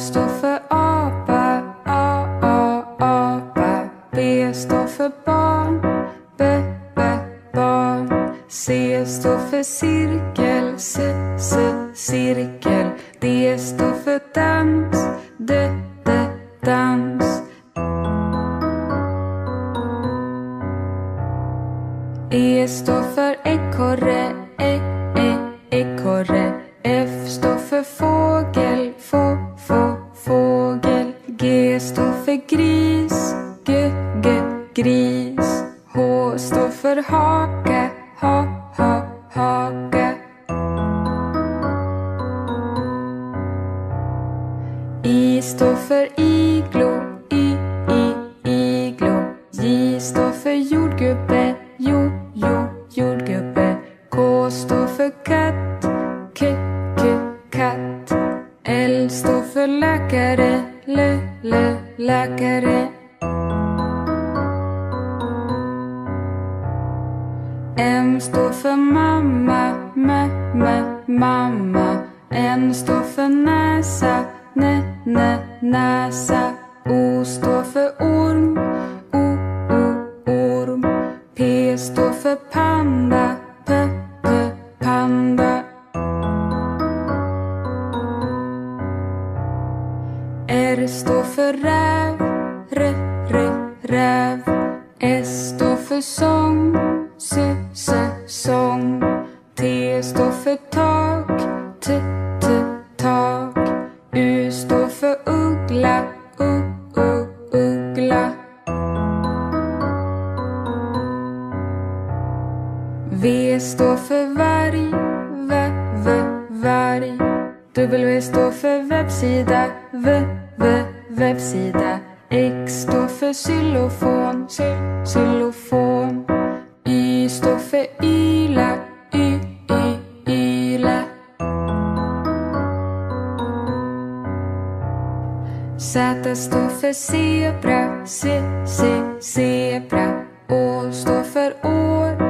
står för apa, A, A, apa. B står för barn, B, B, barn. C står för cirkel, C, C, cirkel. står för iglo, i, i, iglo. J står för jordgubbe. R står för räv, R-R-Räv S står för sång, S-S-SÅNG T står för tak, T-T-TAK U står för uggla, u, u, uggla. V står för varg, v, v, varg. W står för webbsida, v, V, Webbsida X står för xylofon, xylofon. Y står för yla, y, y, yla. Z står för zebra, c, c, zebra. Å står för år.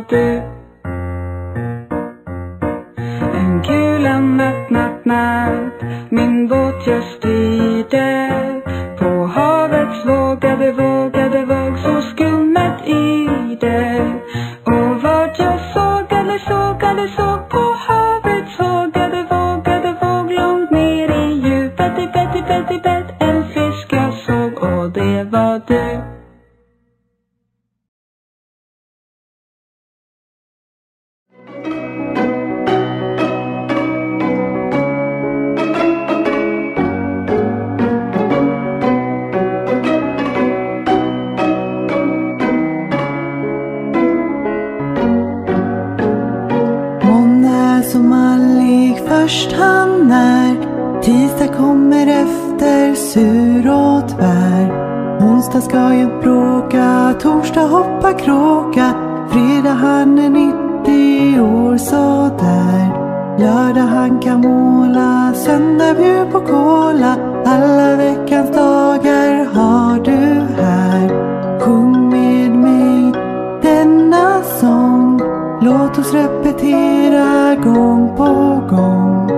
day. törst han när. Tisdag kommer efter sur och tvär. Onsdag ska jag bråka, torsdag hoppa kråka. Fredag han är 90 år sådär. Lördag han kan måla, söndag bjud på kola. Alla veckans dagar har du här. Sjung med mig denna sång. Låt oss repetera 共不共？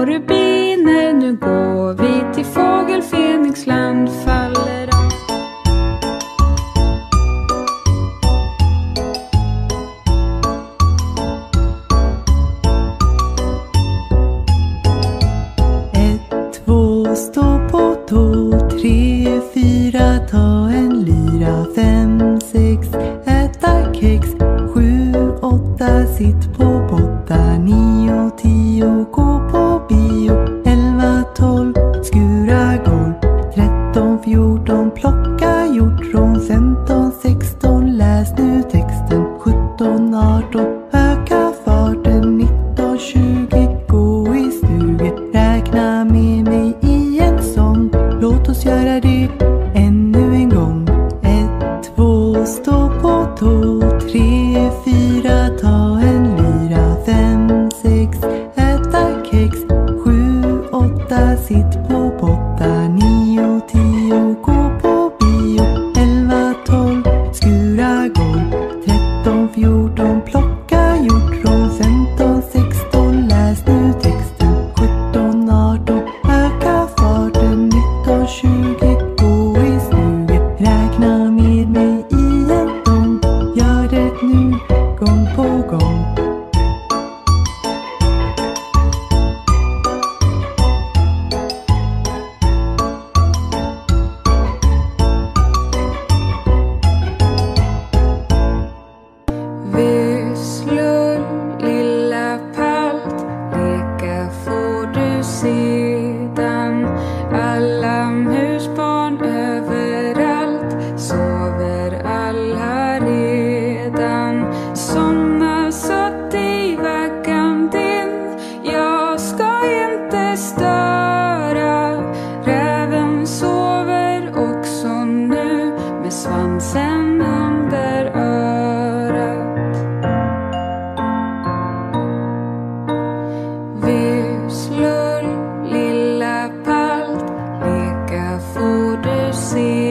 और to see.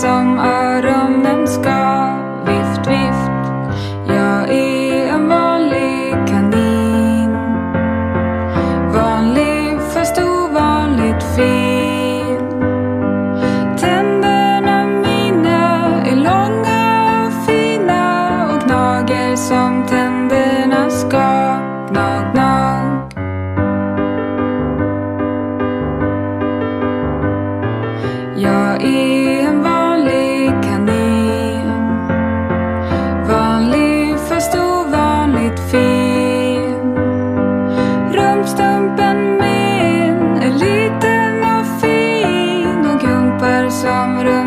some other some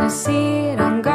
I see it.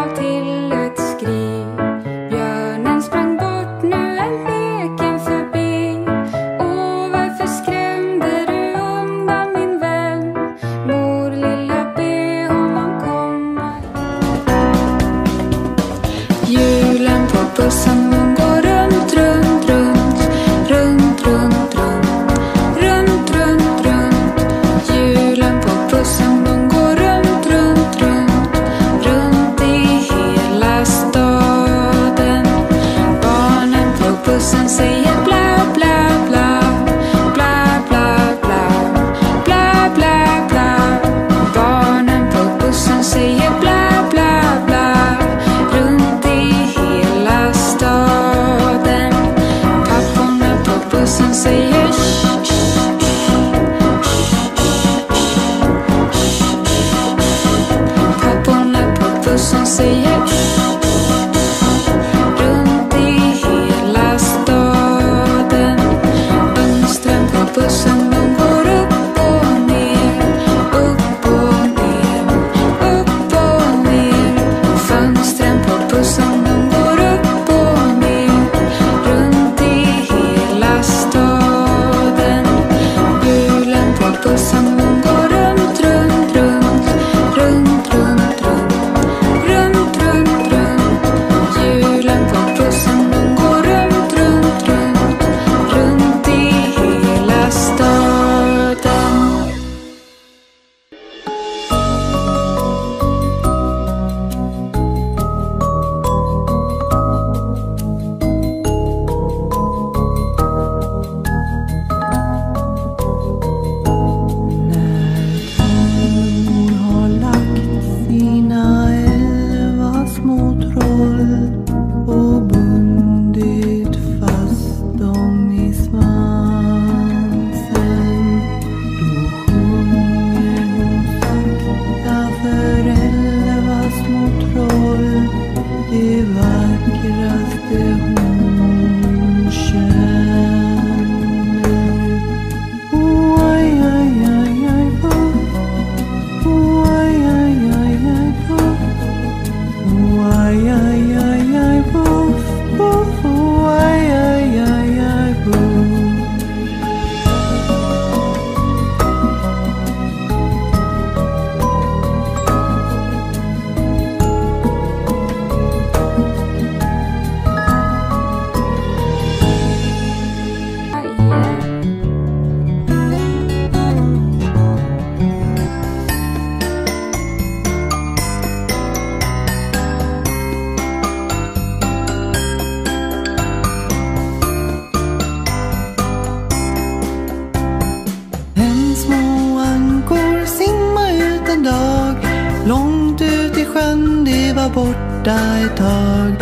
borta ett tag.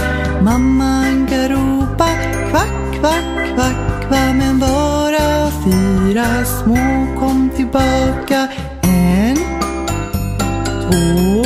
Mamman kan ropa kvack, kvack, kvack, kvack. Men bara fyra små kom tillbaka. En, två,